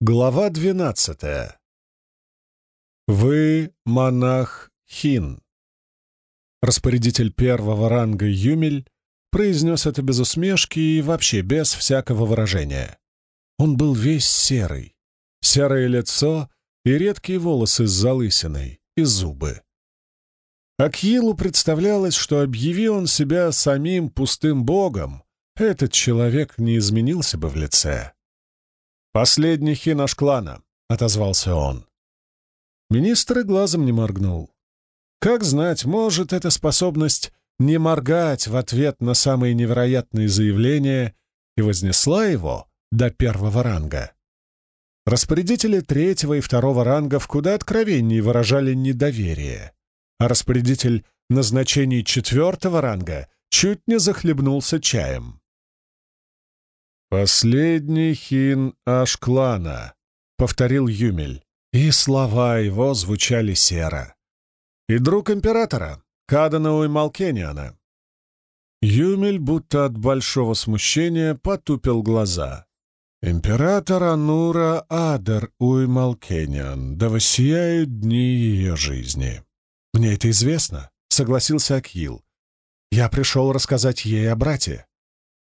Глава двенадцатая. Вы монах Хин. Распорядитель первого ранга Юмель произнес это без усмешки и вообще без всякого выражения. Он был весь серый. Серое лицо и редкие волосы с залысиной, и зубы. Акилу представлялось, что объяви он себя самим пустым богом, этот человек не изменился бы в лице. «Последний наш клана», — отозвался он. Министр и глазом не моргнул. Как знать, может, эта способность не моргать в ответ на самые невероятные заявления и вознесла его до первого ранга. Распорядители третьего и второго рангов куда откровеннее выражали недоверие, а распорядитель назначений четвертого ранга чуть не захлебнулся чаем. «Последний хин Ашклана», — повторил Юмель, и слова его звучали серо. «И друг императора, Кадана Уймалкениана». Юмель, будто от большого смущения, потупил глаза. «Император Анура Адер Уймалкениан, да воссияют дни ее жизни». «Мне это известно», — согласился Акил. «Я пришел рассказать ей о брате.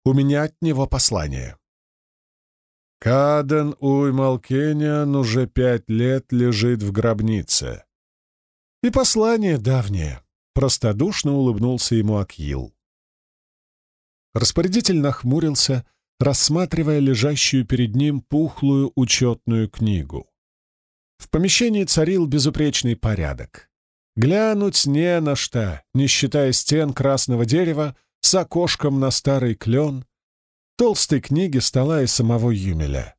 У меня от него послание. Каден Уймалкениан уже пять лет лежит в гробнице. И послание давнее. Простодушно улыбнулся ему Акил. Распорядитель нахмурился, рассматривая лежащую перед ним пухлую учетную книгу. В помещении царил безупречный порядок. Глянуть не на что, не считая стен красного дерева, с окошком на старый клен, толстой книги стола и самого Юмеля.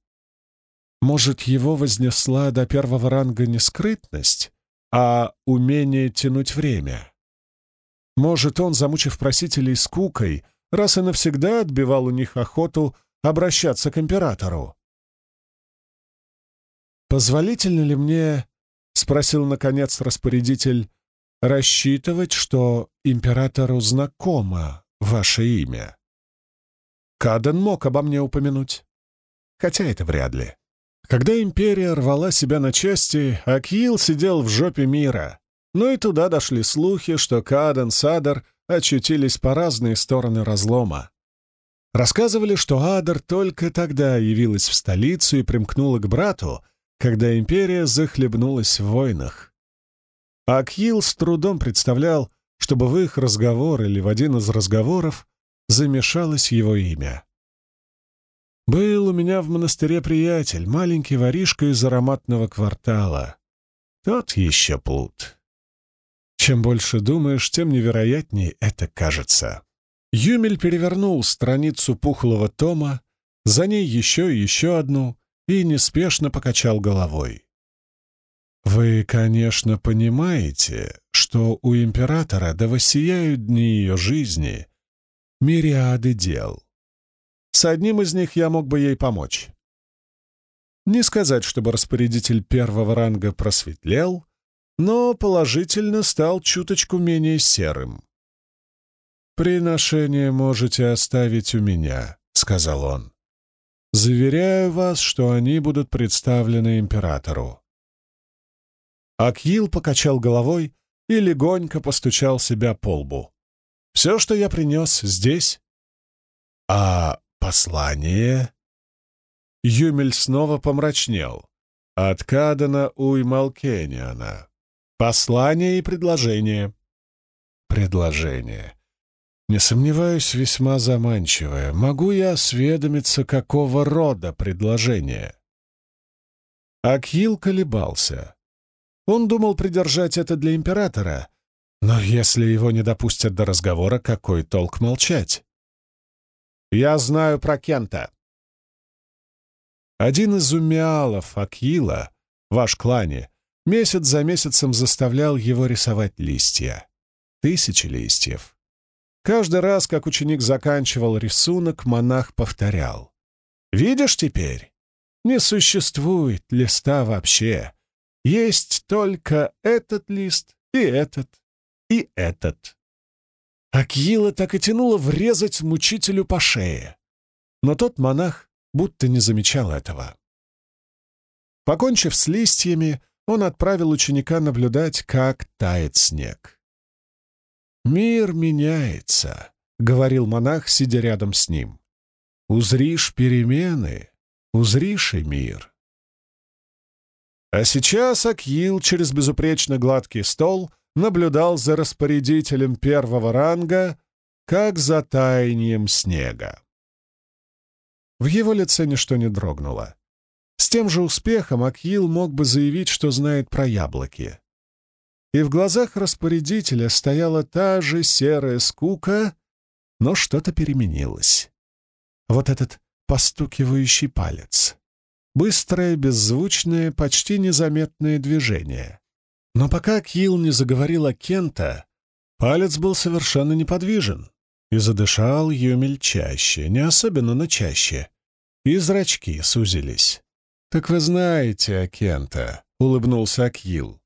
Может, его вознесла до первого ранга не скрытность, а умение тянуть время? Может, он, замучив просителей скукой, раз и навсегда отбивал у них охоту обращаться к императору? «Позволительно ли мне, — спросил, наконец, распорядитель, — рассчитывать, что императору знакомо ваше имя. Каден мог обо мне упомянуть. Хотя это вряд ли. Когда империя рвала себя на части, Акил сидел в жопе мира. Но и туда дошли слухи, что Каден, Садар очутились по разные стороны разлома. Рассказывали, что Адар только тогда явилась в столицу и примкнула к брату, когда империя захлебнулась в войнах. Акил с трудом представлял, чтобы в их разговор или в один из разговоров замешалось его имя. Был у меня в монастыре приятель, маленький воришка из ароматного квартала. Тот еще плут. Чем больше думаешь, тем невероятнее это кажется. Юмель перевернул страницу пухлого тома, за ней еще и еще одну, и неспешно покачал головой. Вы, конечно, понимаете, что у императора да воссияют дни ее жизни мириады дел. С одним из них я мог бы ей помочь. Не сказать, чтобы распорядитель первого ранга просветлел, но положительно стал чуточку менее серым. «Приношение можете оставить у меня», — сказал он. «Заверяю вас, что они будут представлены императору. Акил покачал головой и легонько постучал себя по лбу. «Все, что я принес, здесь». «А послание?» Юмель снова помрачнел. От Кадана Уймалкениана. Послание и предложение. Предложение. Не сомневаюсь, весьма заманчивое. Могу я осведомиться, какого рода предложение? Акил колебался. Он думал придержать это для императора, но если его не допустят до разговора, какой толк молчать? «Я знаю про Кента». Один из умиалов Акила, ваш клане, месяц за месяцем заставлял его рисовать листья. Тысячи листьев. Каждый раз, как ученик заканчивал рисунок, монах повторял. «Видишь теперь? Не существует листа вообще. Есть только этот лист и этот и этот. Акила так и тянуло врезать мучителю по шее. Но тот монах будто не замечал этого. Покончив с листьями, он отправил ученика наблюдать, как тает снег. «Мир меняется», — говорил монах, сидя рядом с ним. «Узришь перемены, узришь и мир». А сейчас Акил через безупречно гладкий стол наблюдал за распорядителем первого ранга, как за таянием снега. В его лице ничто не дрогнуло. С тем же успехом Акил мог бы заявить, что знает про яблоки. И в глазах распорядителя стояла та же серая скука, но что-то переменилось. Вот этот постукивающий палец. Быстрое, беззвучное, почти незаметное движение. Но пока Килл не заговорил о Кента, палец был совершенно неподвижен. И задышал Юмель чаще, не особенно, но чаще. И зрачки сузились. «Так вы знаете о Кента», — улыбнулся Акил.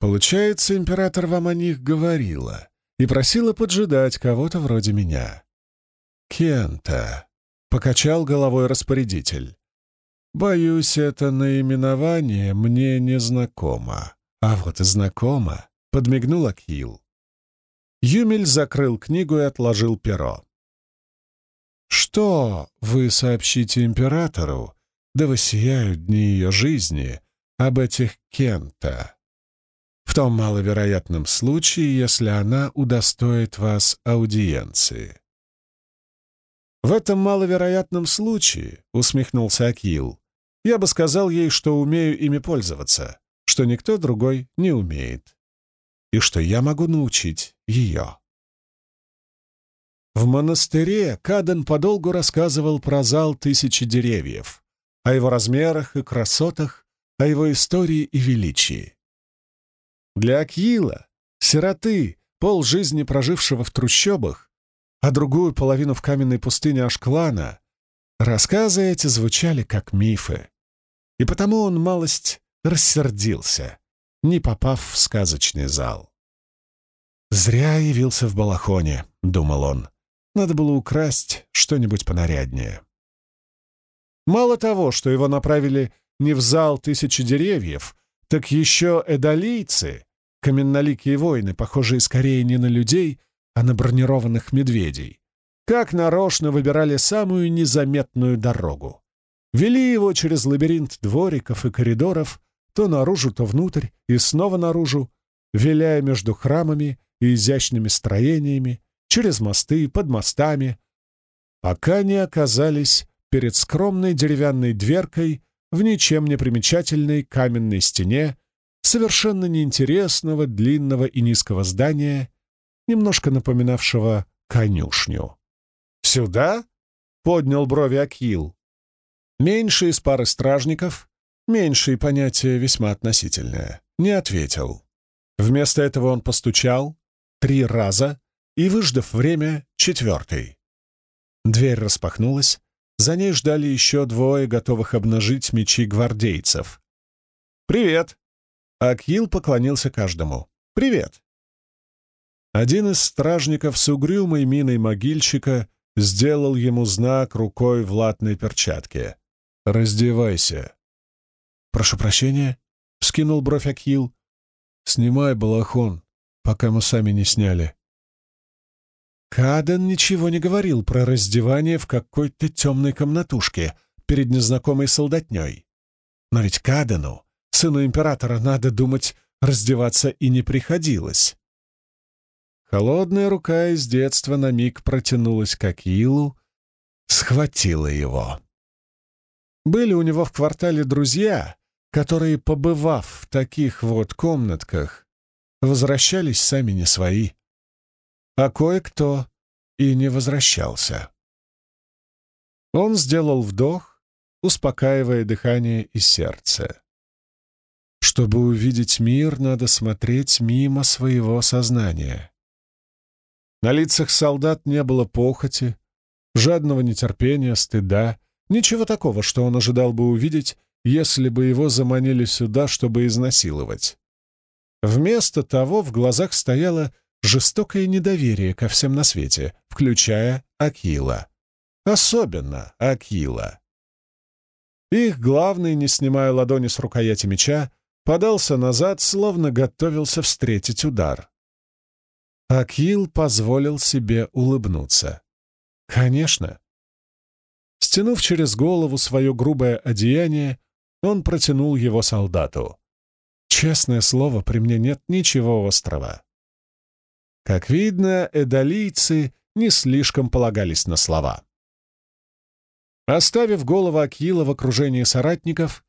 «Получается, император вам о них говорила и просила поджидать кого-то вроде меня». «Кента», — покачал головой распорядитель. «Боюсь, это наименование мне не знакомо». «А вот и знакомо», — подмигнул Акил. Юмель закрыл книгу и отложил перо. «Что вы сообщите императору, да воссияют дни ее жизни об этих Кента. В том маловероятном случае, если она удостоит вас аудиенции. «В этом маловероятном случае», — усмехнулся Акил, «я бы сказал ей, что умею ими пользоваться, что никто другой не умеет, и что я могу научить ее». В монастыре Каден подолгу рассказывал про зал тысячи деревьев, о его размерах и красотах, о его истории и величии. Для Акила, сироты, полжизни прожившего в трущобах, а другую половину в каменной пустыне Ашклана, рассказы эти звучали как мифы. И потому он малость рассердился, не попав в сказочный зал. «Зря явился в балахоне», — думал он. «Надо было украсть что-нибудь понаряднее». Мало того, что его направили не в зал тысячи деревьев, так еще эдолийцы, каменноликие воины, похожие скорее не на людей, а на бронированных медведей, как нарочно выбирали самую незаметную дорогу. Вели его через лабиринт двориков и коридоров, то наружу, то внутрь, и снова наружу, виляя между храмами и изящными строениями, через мосты, под мостами, пока не оказались перед скромной деревянной дверкой в ничем не примечательной каменной стене совершенно неинтересного длинного и низкого здания, немножко напоминавшего конюшню. «Сюда?» — поднял брови Акил. Меньший из пары стражников, меньшее понятие весьма относительное, не ответил. Вместо этого он постучал три раза и, выждав время, четвертый. Дверь распахнулась, за ней ждали еще двое, готовых обнажить мечи гвардейцев. «Привет!» Акил поклонился каждому. «Привет!» Один из стражников с угрюмой миной могильщика сделал ему знак рукой в латной перчатке. «Раздевайся!» «Прошу прощения?» — скинул бровь Акил. «Снимай балахон, пока мы сами не сняли». Каден ничего не говорил про раздевание в какой-то темной комнатушке перед незнакомой солдатней. Но ведь Кадену, сыну императора, надо думать, раздеваться и не приходилось. Холодная рука из детства на миг протянулась к Акилу, схватила его. Были у него в квартале друзья, которые, побывав в таких вот комнатках, возвращались сами не свои а кое-кто и не возвращался. Он сделал вдох, успокаивая дыхание и сердце. Чтобы увидеть мир, надо смотреть мимо своего сознания. На лицах солдат не было похоти, жадного нетерпения, стыда, ничего такого, что он ожидал бы увидеть, если бы его заманили сюда, чтобы изнасиловать. Вместо того в глазах стояла жестокое недоверие ко всем на свете, включая Акила. Особенно Акила. Их главный, не снимая ладони с рукояти меча, подался назад, словно готовился встретить удар. Акил позволил себе улыбнуться. «Конечно». Стянув через голову свое грубое одеяние, он протянул его солдату. «Честное слово, при мне нет ничего острого». Как видно, эдолийцы не слишком полагались на слова. Оставив голову Акила в окружении соратников,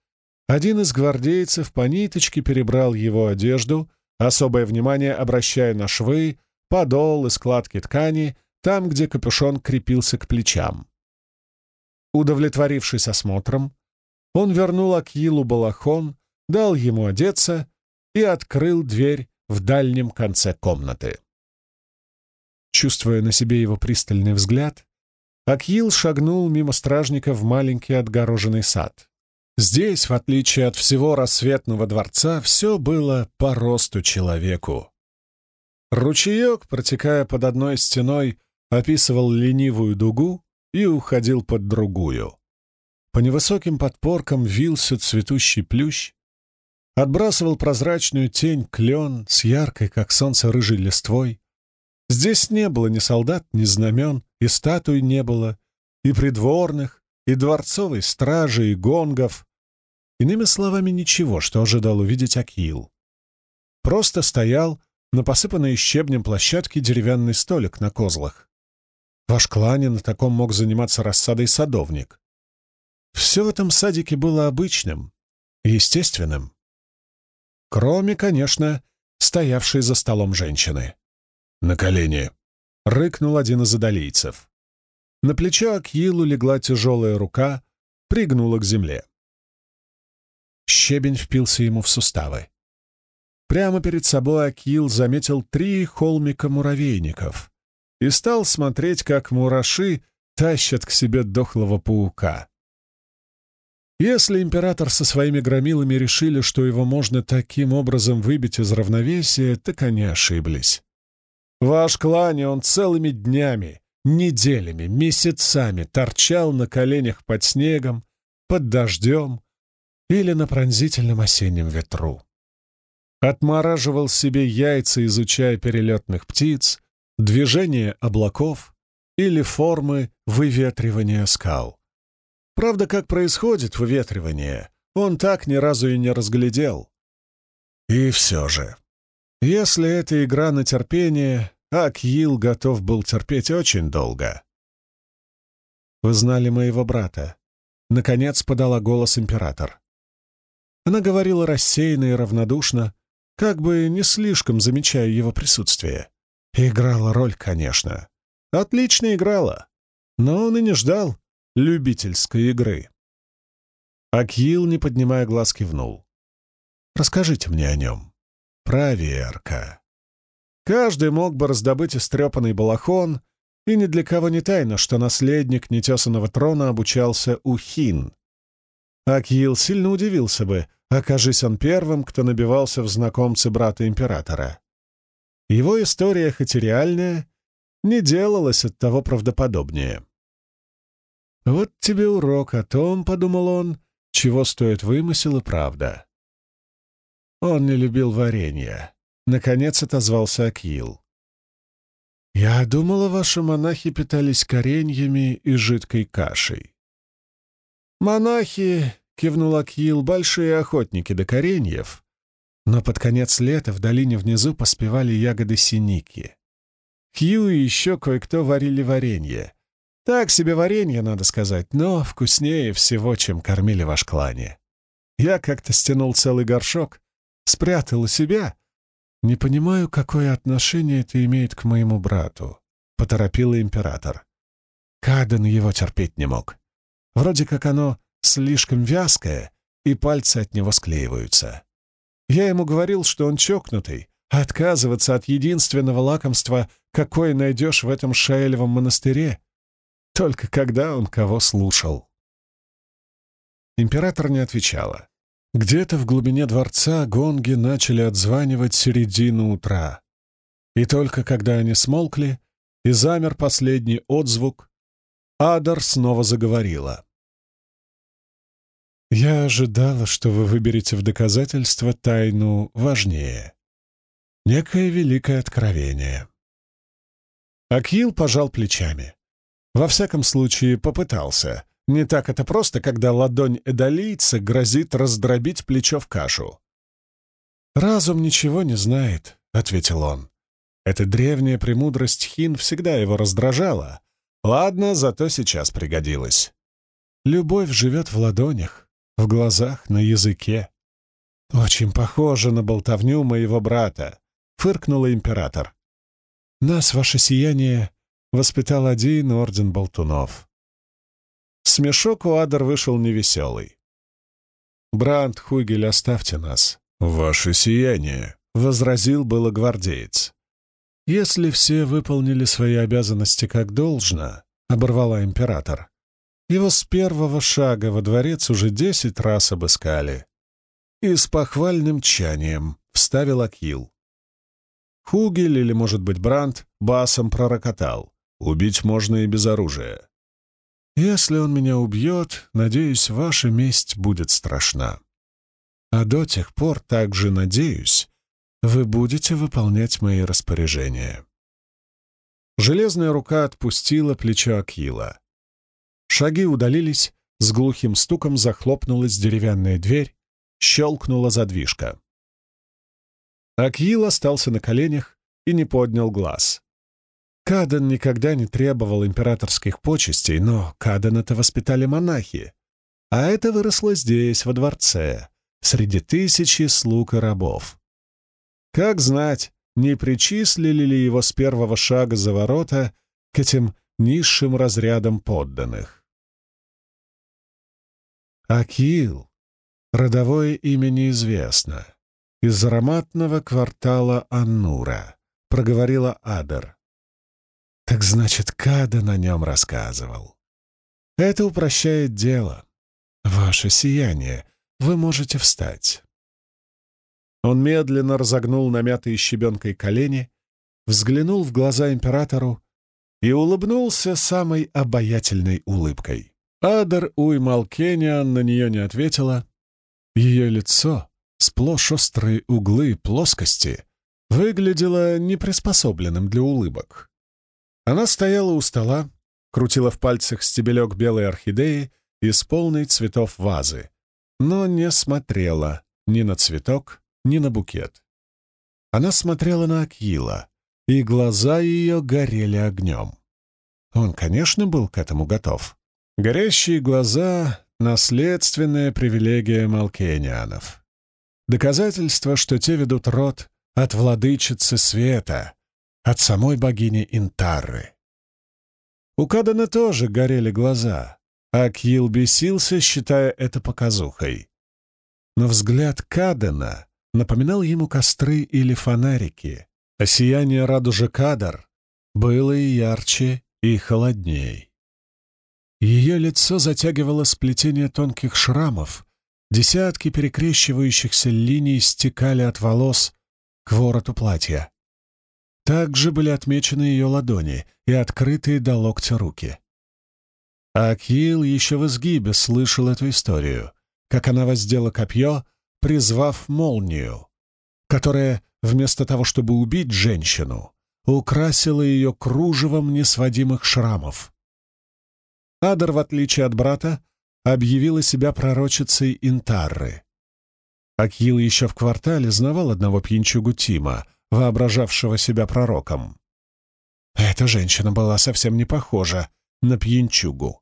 один из гвардейцев по ниточке перебрал его одежду, особое внимание обращая на швы, подол и складки ткани, там, где капюшон крепился к плечам. Удовлетворившись осмотром, он вернул Акилу балахон, дал ему одеться и открыл дверь в дальнем конце комнаты. Чувствуя на себе его пристальный взгляд, Акил шагнул мимо стражника в маленький отгороженный сад. Здесь, в отличие от всего рассветного дворца, все было по росту человеку. Ручеек, протекая под одной стеной, описывал ленивую дугу и уходил под другую. По невысоким подпоркам вился цветущий плющ, отбрасывал прозрачную тень клен с яркой, как солнце, рыжей листвой, Здесь не было ни солдат, ни знамен, и статуй не было, и придворных, и дворцовой стражи, и гонгов. Иными словами, ничего, что ожидал увидеть Акил. Просто стоял на посыпанной щебнем площадке деревянный столик на козлах. Ваш клане на таком мог заниматься рассадой садовник. Все в этом садике было обычным, естественным. Кроме, конечно, стоявшей за столом женщины. «На колени!» — рыкнул один из адалийцев. На плечо Акилу легла тяжелая рука, пригнула к земле. Щебень впился ему в суставы. Прямо перед собой Акил заметил три холмика муравейников и стал смотреть, как мураши тащат к себе дохлого паука. Если император со своими громилами решили, что его можно таким образом выбить из равновесия, так они ошиблись. В Ашклане он целыми днями, неделями, месяцами торчал на коленях под снегом, под дождем или на пронзительном осеннем ветру. Отмораживал себе яйца, изучая перелетных птиц, движение облаков или формы выветривания скал. Правда, как происходит выветривание, он так ни разу и не разглядел. И все же, если это игра на терпение, Акил готов был терпеть очень долго. «Вы знали моего брата», — наконец подала голос император. Она говорила рассеянно и равнодушно, как бы не слишком замечая его присутствие. играла роль, конечно. Отлично играла, но он и не ждал любительской игры. Акил, не поднимая глаз, кивнул. «Расскажите мне о нем». Проверка. Каждый мог бы раздобыть истрепанный балахон, и ни для кого не тайно, что наследник нетесанного трона обучался у хин. Акил сильно удивился бы, окажись он первым, кто набивался в знакомцы брата императора. Его история, хоть и реальная, не делалась от того правдоподобнее. «Вот тебе урок о том, — подумал он, — чего стоит вымысел и правда. Он не любил варенья. Наконец отозвался Акил. «Я думала, ваши монахи питались кореньями и жидкой кашей». «Монахи», — кивнул Акил, — «большие охотники до кореньев». Но под конец лета в долине внизу поспевали ягоды синики. Хью и еще кое-кто варили варенье. Так себе варенье, надо сказать, но вкуснее всего, чем кормили ваш клане. Я как-то стянул целый горшок, спрятал у себя. Не понимаю, какое отношение это имеет к моему брату, — поторопила император. Каден его терпеть не мог. Вроде как оно слишком вязкое, и пальцы от него склеиваются. Я ему говорил, что он чокнутый, а отказываться от единственного лакомства, какое найдешь в этом Шаэлевом монастыре, только когда он кого слушал. Император не отвечала. Где-то в глубине дворца гонги начали отзванивать середину утра. И только когда они смолкли, и замер последний отзвук, Адар снова заговорила. Я ожидала, что вы выберете в доказательство тайну важнее. Некое великое откровение. Акил пожал плечами. Во всяком случае, попытался. Не так это просто, когда ладонь эдолийца грозит раздробить плечо в кашу. «Разум ничего не знает», — ответил он. Эта древняя премудрость хин всегда его раздражала. Ладно, зато сейчас пригодилась. Любовь живет в ладонях, в глазах, на языке. «Очень похоже на болтовню моего брата», — фыркнула император. «Нас, ваше сияние, воспитал один орден болтунов». Смешок у Адер вышел невеселый. «Бранд, Хугель, оставьте нас». «Ваше сияние», — возразил было гвардеец. «Если все выполнили свои обязанности как должно», — оборвала император, его с первого шага во дворец уже десять раз обыскали. И с похвальным тчанием вставил Акил. Хугель или, может быть, Бранд басом пророкотал. Убить можно и без оружия. Если он меня убьет, надеюсь, ваша месть будет страшна. А до тех пор, также надеюсь, вы будете выполнять мои распоряжения. Железная рука отпустила плечо Акила. Шаги удалились, с глухим стуком захлопнулась деревянная дверь, щелкнула задвижка. Акил остался на коленях и не поднял глаз. Каден никогда не требовал императорских почестей, но Кадена-то воспитали монахи, а это выросло здесь, во дворце, среди тысячи слуг и рабов. Как знать, не причислили ли его с первого шага за ворота к этим низшим разрядам подданных. Акил. Родовое имя неизвестно. Из ароматного квартала Аннура, проговорила Адер. Так значит, Када на нем рассказывал. Это упрощает дело. Ваше сияние, вы можете встать. Он медленно разогнул намятые щебенкой колени, взглянул в глаза императору и улыбнулся самой обаятельной улыбкой. Адер Уймалкениан на нее не ответила. Ее лицо, сплошь острые углы плоскости, выглядело неприспособленным для улыбок. Она стояла у стола, крутила в пальцах стебелек белой орхидеи из полной цветов вазы, но не смотрела ни на цветок, ни на букет. Она смотрела на Акила, и глаза ее горели огнем. Он, конечно, был к этому готов. Горящие глаза — наследственная привилегия малкенианов. Доказательство, что те ведут род от владычицы света, от самой богини Интарры. У Кадана тоже горели глаза, а Кьил бесился, считая это показухой. Но взгляд Кадана напоминал ему костры или фонарики, а сияние радужи Кадар было и ярче, и холодней. Ее лицо затягивало сплетение тонких шрамов, десятки перекрещивающихся линий стекали от волос к вороту платья. Также были отмечены ее ладони и открытые до локтя руки. Акил еще в изгибе слышал эту историю, как она воздела копье, призвав молнию, которая, вместо того, чтобы убить женщину, украсила ее кружевом несводимых шрамов. Адер, в отличие от брата, объявила себя пророчицей Интарры. Акил еще в квартале знавал одного пьянчугу Тима, воображавшего себя пророком. Эта женщина была совсем не похожа на пьянчугу.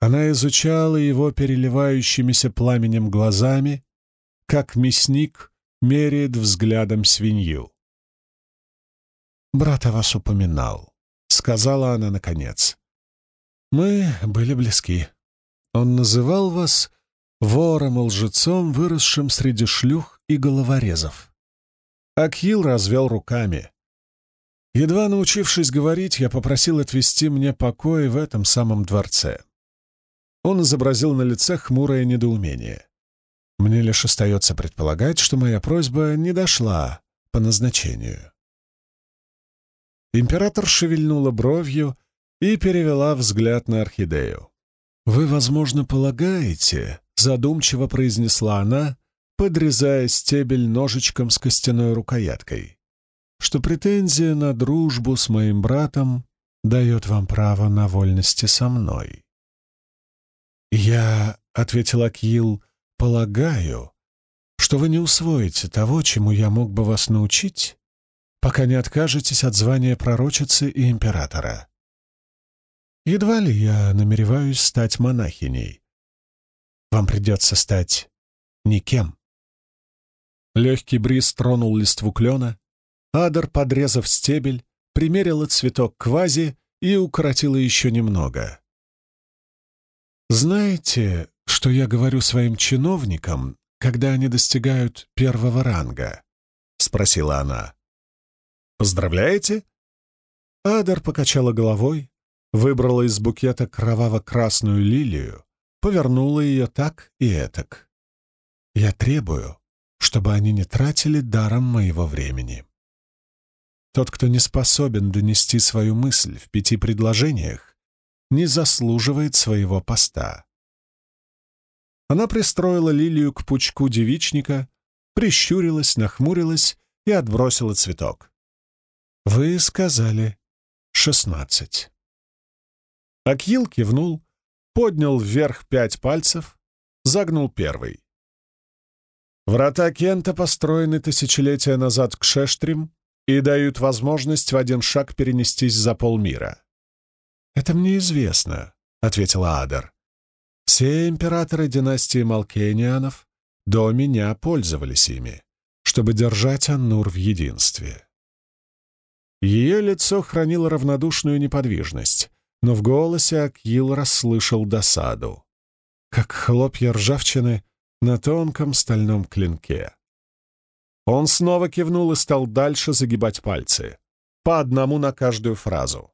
Она изучала его переливающимися пламенем глазами, как мясник меряет взглядом свинью. «Брат вас упоминал», — сказала она наконец. Мы были близки. Он называл вас вором и лжецом, выросшим среди шлюх и головорезов. Акил развел руками. Едва научившись говорить, я попросил отвести мне покой в этом самом дворце. Он изобразил на лице хмурое недоумение. Мне лишь остается предполагать, что моя просьба не дошла по назначению. Император шевельнула бровью, и перевела взгляд на орхидею. «Вы, возможно, полагаете, — задумчиво произнесла она, подрезая стебель ножичком с костяной рукояткой, что претензия на дружбу с моим братом дает вам право на вольности со мной. «Я», — ответил Акил, — «полагаю, что вы не усвоите того, чему я мог бы вас научить, пока не откажетесь от звания пророчицы и императора. Едва ли я намереваюсь стать монахиней. Вам придется стать никем». Легкий бриз тронул листву клена, Адер, подрезав стебель, примерила цветок квази и укоротила еще немного. «Знаете, что я говорю своим чиновникам, когда они достигают первого ранга?» — спросила она. «Поздравляете?» Адар покачала головой, выбрала из букета кроваво-красную лилию, повернула ее так и этак. «Я требую, чтобы они не тратили даром моего времени». Тот, кто не способен донести свою мысль в пяти предложениях, не заслуживает своего поста. Она пристроила лилию к пучку девичника, прищурилась, нахмурилась и отбросила цветок. «Вы сказали шестнадцать». Акил кивнул, поднял вверх пять пальцев, загнул первый. Врата Кента построены тысячелетия назад к Шештрим и дают возможность в один шаг перенестись за полмира. «Это мне известно», — ответила Адер. «Все императоры династии Малкенианов до меня пользовались ими, чтобы держать Аннур в единстве». Ее лицо хранило равнодушную неподвижность, но в голосе Акил расслышал досаду, как хлопья ржавчины на тонком стальном клинке. Он снова кивнул и стал дальше загибать пальцы, по одному на каждую фразу.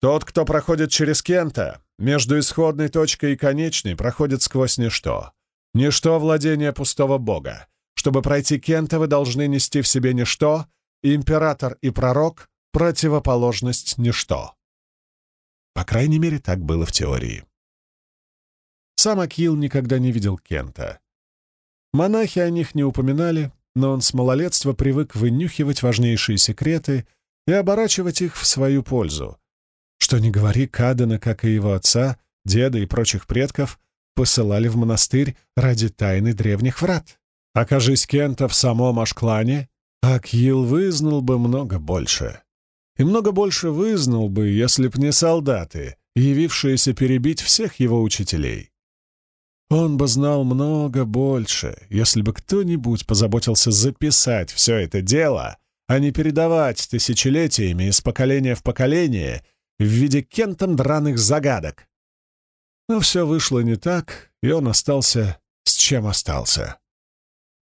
Тот, кто проходит через Кента, между исходной точкой и конечной, проходит сквозь ничто. Ничто — владение пустого бога. Чтобы пройти Кента, вы должны нести в себе ничто, император и пророк — противоположность ничто. По крайней мере, так было в теории. Сам Акил никогда не видел Кента. Монахи о них не упоминали, но он с малолетства привык вынюхивать важнейшие секреты и оборачивать их в свою пользу. Что ни говори, Кадена, как и его отца, деда и прочих предков, посылали в монастырь ради тайны древних врат. Окажись Кента в самом Ашклане, Акил вызнал бы много больше. И много больше вызнал бы, если б не солдаты, явившиеся перебить всех его учителей. Он бы знал много больше, если бы кто-нибудь позаботился записать все это дело, а не передавать тысячелетиями из поколения в поколение в виде кентом драных загадок. Но все вышло не так, и он остался с чем остался.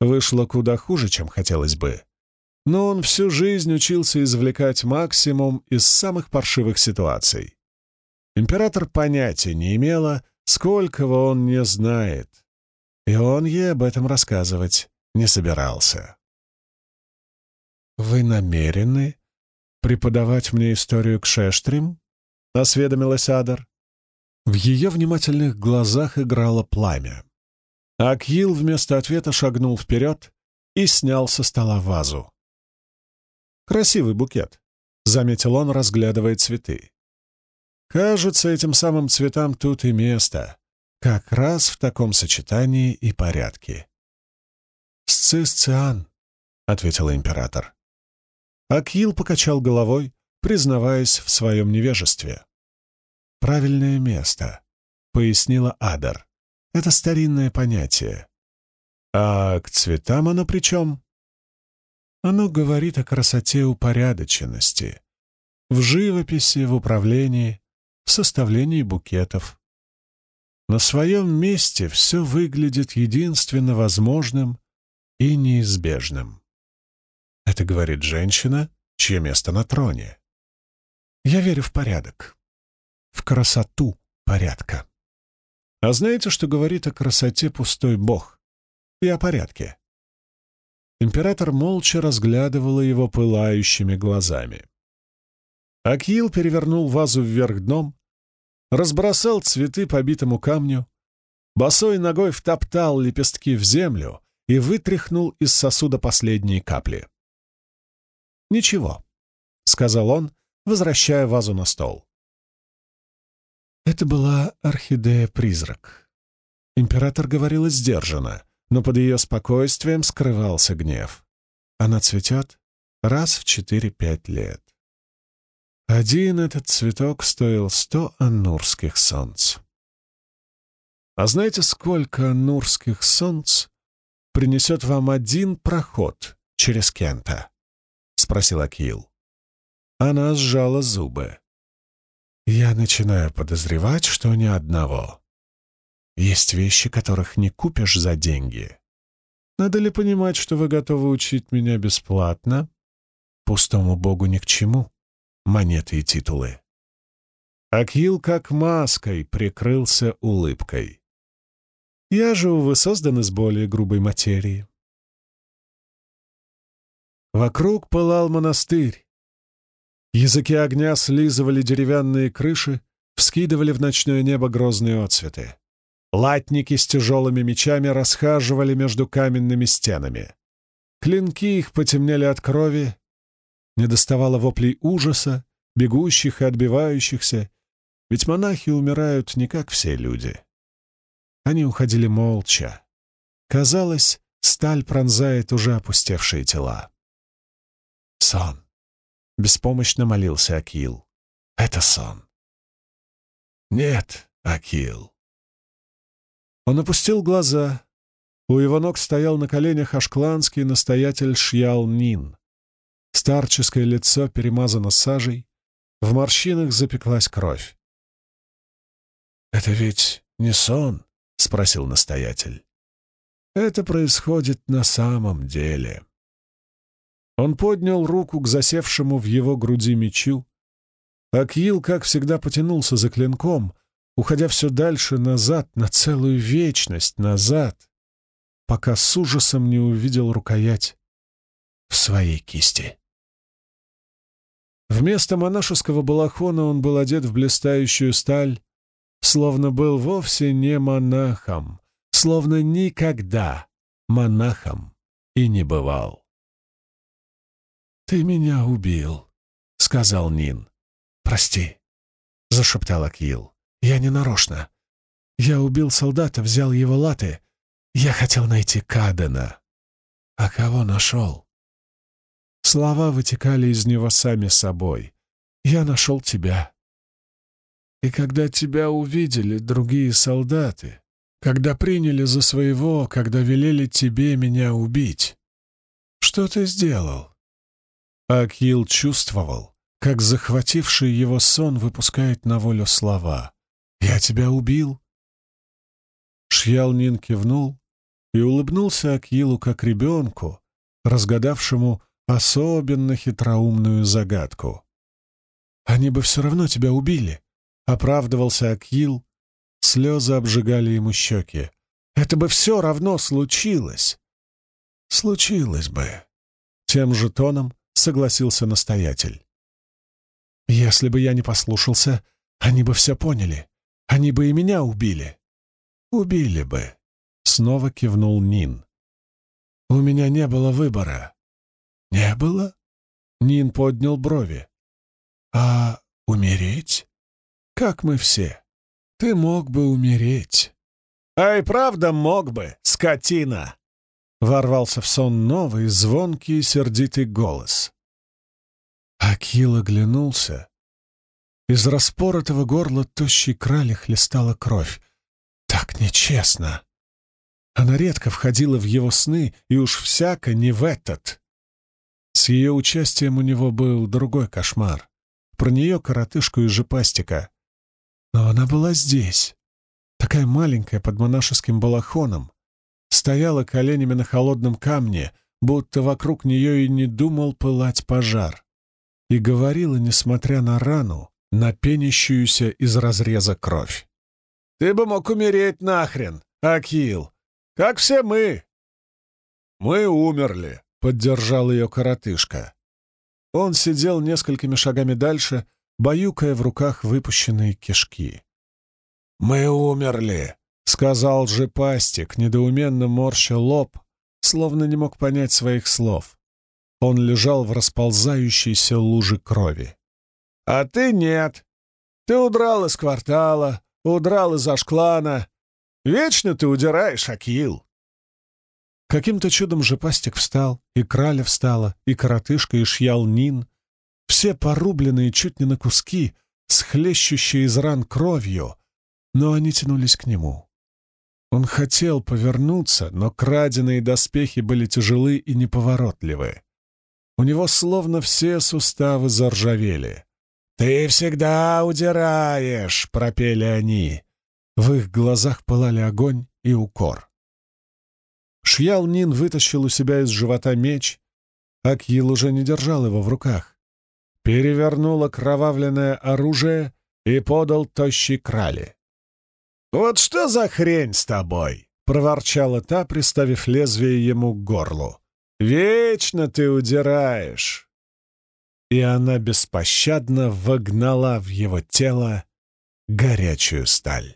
Вышло куда хуже, чем хотелось бы. Но он всю жизнь учился извлекать максимум из самых паршивых ситуаций. Император понятия не имела, сколького он не знает, и он ей об этом рассказывать не собирался. «Вы намерены преподавать мне историю к Шештрим?» — осведомилась Адар. В ее внимательных глазах играло пламя. Акил вместо ответа шагнул вперед и снял со стола вазу. «Красивый букет», — заметил он, разглядывая цветы. Кажется, этим самым цветам тут и место. Как раз в таком сочетании и порядке. «Сцисциан», — ответил император. Акил покачал головой, признаваясь в своем невежестве. «Правильное место», — пояснила Адар. «Это старинное понятие. А к цветам оно при чем?» Оно говорит о красоте упорядоченности. В живописи, в управлении, в составлении букетов. На своем месте все выглядит единственно возможным и неизбежным. Это говорит женщина, чье место на троне. Я верю в порядок, в красоту порядка. А знаете, что говорит о красоте пустой бог и о порядке? Император молча разглядывала его пылающими глазами. Акил перевернул вазу вверх дном, разбросал цветы по битому камню, босой ногой втоптал лепестки в землю и вытряхнул из сосуда последние капли. «Ничего», — сказал он, возвращая вазу на стол. Это была орхидея-призрак. Император говорил сдержанно, но под ее спокойствием скрывался гнев. Она цветет раз в четыре-пять лет. Один этот цветок стоил сто аннурских солнц. А знаете, сколько аннурских солнц принесет вам один проход через Кента? — спросил Акил. Она сжала зубы. «Я начинаю подозревать, что ни одного. Есть вещи, которых не купишь за деньги. Надо ли понимать, что вы готовы учить меня бесплатно? Пустому богу ни к чему. Монеты и титулы». Акил как маской прикрылся улыбкой. «Я же, увы, создан из более грубой материи». Вокруг пылал монастырь, Языки огня слизывали деревянные крыши, вскидывали в ночное небо грозные отцветы. Латники с тяжелыми мечами расхаживали между каменными стенами. Клинки их потемнели от крови, недоставало воплей ужаса, бегущих и отбивающихся, ведь монахи умирают не как все люди. Они уходили молча. Казалось, сталь пронзает уже опустевшие тела. Сон. Беспомощно молился Акил. «Это сон». «Нет, Акил». Он опустил глаза. У его ног стоял на коленях ашкланский настоятель Шьял Нин. Старческое лицо перемазано сажей, в морщинах запеклась кровь. «Это ведь не сон?» — спросил настоятель. «Это происходит на самом деле». Он поднял руку к засевшему в его груди мечу. Акил, как всегда, потянулся за клинком, уходя все дальше назад, на целую вечность назад, пока с ужасом не увидел рукоять в своей кисти. Вместо монашеского балахона он был одет в блистающую сталь, словно был вовсе не монахом, словно никогда монахом и не бывал. «Ты меня убил», — сказал Нин. «Прости», — зашептал Акил. «Я не нарочно. Я убил солдата, взял его латы. Я хотел найти Кадена. А кого нашел?» Слова вытекали из него сами собой. «Я нашел тебя». И когда тебя увидели другие солдаты, когда приняли за своего, когда велели тебе меня убить, что ты сделал? Акил чувствовал, как захвативший его сон выпускает на волю слова. «Я тебя убил?» Шьялнин кивнул и улыбнулся Акилу как ребенку, разгадавшему особенно хитроумную загадку. «Они бы все равно тебя убили», — оправдывался Акил. Слезы обжигали ему щеки. «Это бы все равно случилось!» «Случилось бы!» Тем же тоном согласился настоятель. «Если бы я не послушался, они бы все поняли. Они бы и меня убили». «Убили бы», — снова кивнул Нин. «У меня не было выбора». «Не было?» — Нин поднял брови. «А умереть? Как мы все. Ты мог бы умереть». «Ай, правда мог бы, скотина!» Ворвался в сон новый, звонкий, сердитый голос. Акил оглянулся. Из распоротого горла тощей крали хлестала кровь. Так нечестно. Она редко входила в его сны, и уж всяко не в этот. С ее участием у него был другой кошмар. Про нее коротышку из жепастика. Но она была здесь, такая маленькая под монашеским балахоном, стояла коленями на холодном камне, будто вокруг нее и не думал пылать пожар, и говорила, несмотря на рану, на пенящуюся из разреза кровь. «Ты бы мог умереть нахрен, Акил, как все мы!» «Мы умерли», — поддержал ее коротышка. Он сидел несколькими шагами дальше, баюкая в руках выпущенные кишки. «Мы умерли», сказал же пастик, недоуменно морща лоб, словно не мог понять своих слов. Он лежал в расползающейся луже крови. «А ты нет. Ты удрал из квартала, удрал из Ашклана. Вечно ты удираешь, Акил!» Каким-то чудом же пастик встал, и краля встала, и коротышка, и шьял Нин. Все порубленные чуть не на куски, схлещущие из ран кровью, но они тянулись к нему. Он хотел повернуться, но краденые доспехи были тяжелы и неповоротливы. У него словно все суставы заржавели. «Ты всегда удираешь!» — пропели они. В их глазах пылали огонь и укор. Шьял Нин вытащил у себя из живота меч, а Кьил уже не держал его в руках. Перевернул окровавленное оружие и подал тощий крали. «Вот что за хрень с тобой?» — проворчала та, приставив лезвие ему к горлу. «Вечно ты удираешь!» И она беспощадно вогнала в его тело горячую сталь.